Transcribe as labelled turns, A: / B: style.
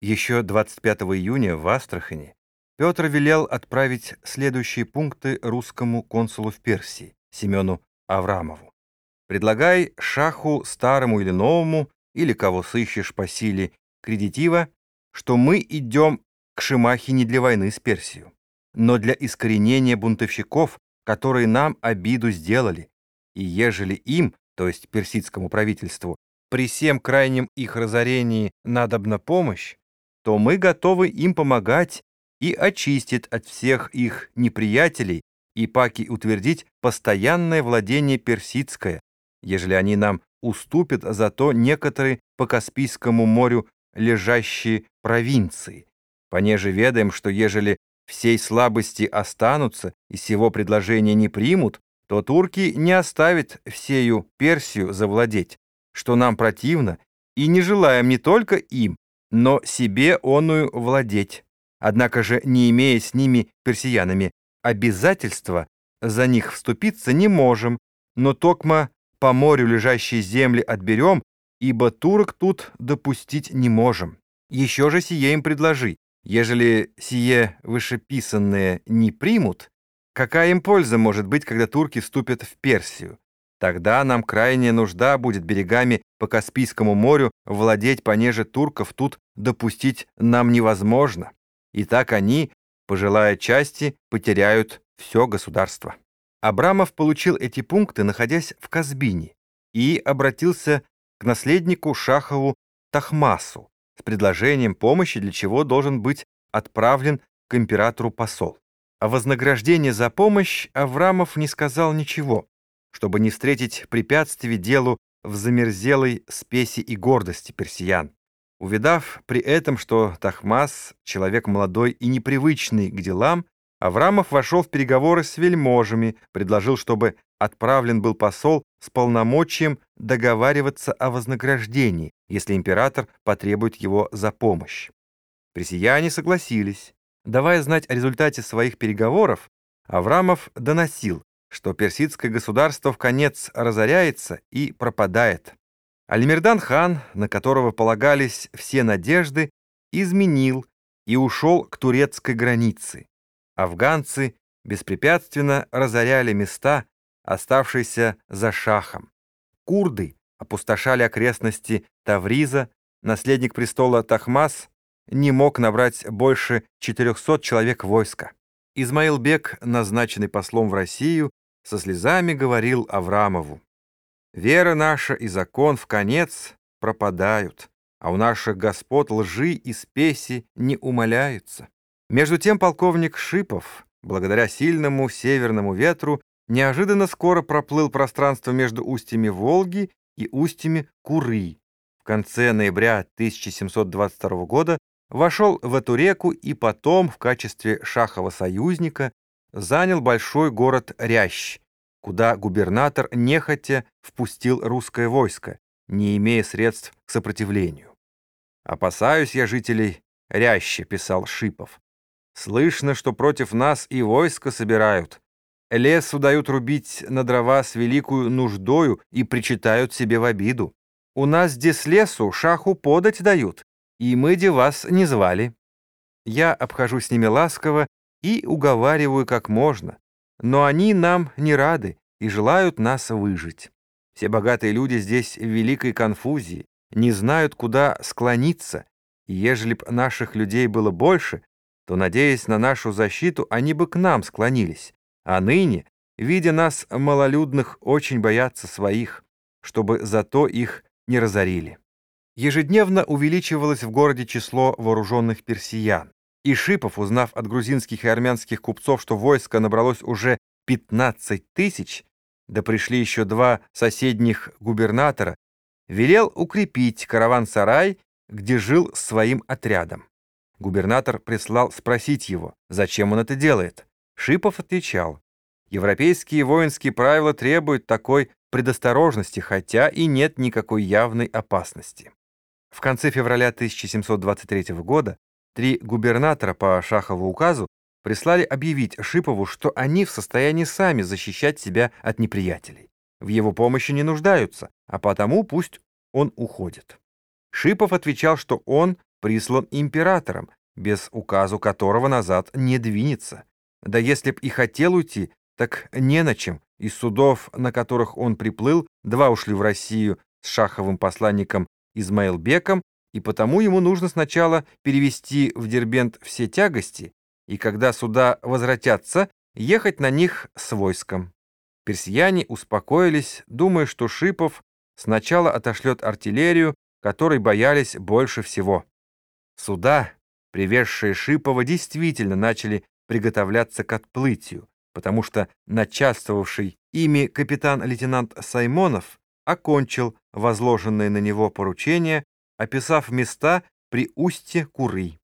A: Еще 25 июня в Астрахани Петр велел отправить следующие пункты русскому консулу в Персии, Семену Аврамову. Предлагай шаху старому или новому, или кого сыщешь по силе кредитива, что мы идем к Шимахе не для войны с Персией, но для искоренения бунтовщиков, которые нам обиду сделали, и ежели им, то есть персидскому правительству, при всем крайнем их разорении надобна помощь, то мы готовы им помогать и очистит от всех их неприятелей и паки утвердить постоянное владение персидское, ежели они нам уступят зато некоторые по Каспийскому морю лежащие провинции. Понеже ведаем, что ежели всей слабости останутся и сего предложения не примут, то турки не оставят всею Персию завладеть, что нам противно, и не желаем не только им, но себе оную владеть. Однако же, не имея с ними, персиянами, обязательства, за них вступиться не можем, но токма по морю лежащие земли отберем, ибо турок тут допустить не можем. Еще же сие им предложи, ежели сие вышеписанное не примут, какая им польза может быть, когда турки вступят в Персию? Тогда нам крайняя нужда будет берегами по Каспийскому морю владеть понеже турков тут допустить нам невозможно. И так они, пожелая части, потеряют все государство. Абрамов получил эти пункты, находясь в Казбине, и обратился к наследнику Шахову Тахмасу с предложением помощи, для чего должен быть отправлен к императору посол. О вознаграждении за помощь Аврамов не сказал ничего, чтобы не встретить препятствий делу в замерзелой спеси и гордости персиян. Увидав при этом, что Тахмас — человек молодой и непривычный к делам, Аврамов вошел в переговоры с вельможами, предложил, чтобы отправлен был посол с полномочием договариваться о вознаграждении, если император потребует его за помощь. Пресияне согласились. Давая знать о результате своих переговоров, Аврамов доносил, что персидское государство в конец разоряется и пропадает. Альмирдан хан, на которого полагались все надежды, изменил и ушел к турецкой границе. Афганцы беспрепятственно разоряли места, оставшиеся за шахом. Курды опустошали окрестности Тавриза, наследник престола Тахмас не мог набрать больше 400 человек войска. Измаил Бек, назначенный послом в Россию, со слезами говорил Аврамову. «Вера наша и закон в конец пропадают, а у наших господ лжи и спеси не умоляются». Между тем полковник Шипов, благодаря сильному северному ветру, неожиданно скоро проплыл пространство между устьями Волги и устьями Куры. В конце ноября 1722 года вошел в эту реку и потом в качестве шахова союзника занял большой город Рящ, куда губернатор нехотя впустил русское войско, не имея средств к сопротивлению. «Опасаюсь я жителей Ряща», — писал Шипов. «Слышно, что против нас и войско собирают. Лесу дают рубить на дрова с великую нуждою и причитают себе в обиду. У нас здесь лесу шаху подать дают, и мы де вас не звали. Я обхожу с ними ласково и уговариваю как можно, но они нам не рады и желают нас выжить. Все богатые люди здесь в великой конфузии, не знают, куда склониться, и ежели б наших людей было больше, то, надеясь на нашу защиту, они бы к нам склонились, а ныне, видя нас, малолюдных, очень боятся своих, чтобы зато их не разорили. Ежедневно увеличивалось в городе число вооруженных персиян. И Шипов, узнав от грузинских и армянских купцов, что войско набралось уже 15 тысяч, да пришли еще два соседних губернатора, велел укрепить караван-сарай, где жил своим отрядом. Губернатор прислал спросить его, зачем он это делает. Шипов отвечал, европейские воинские правила требуют такой предосторожности, хотя и нет никакой явной опасности. В конце февраля 1723 года Три губернатора по Шахову указу прислали объявить Шипову, что они в состоянии сами защищать себя от неприятелей. В его помощи не нуждаются, а потому пусть он уходит. Шипов отвечал, что он прислан императором, без указу которого назад не двинется. Да если б и хотел уйти, так не на чем. Из судов, на которых он приплыл, два ушли в Россию с шаховым посланником Измаилбеком, и потому ему нужно сначала перевести в Дербент все тягости, и когда суда возвратятся, ехать на них с войском. Персияне успокоились, думая, что Шипов сначала отошлет артиллерию, которой боялись больше всего. Суда, привезшие Шипова, действительно начали приготовляться к отплытию, потому что начальствовавший ими капитан-лейтенант Саймонов окончил возложенное на него поручение, описав места при устье Куры.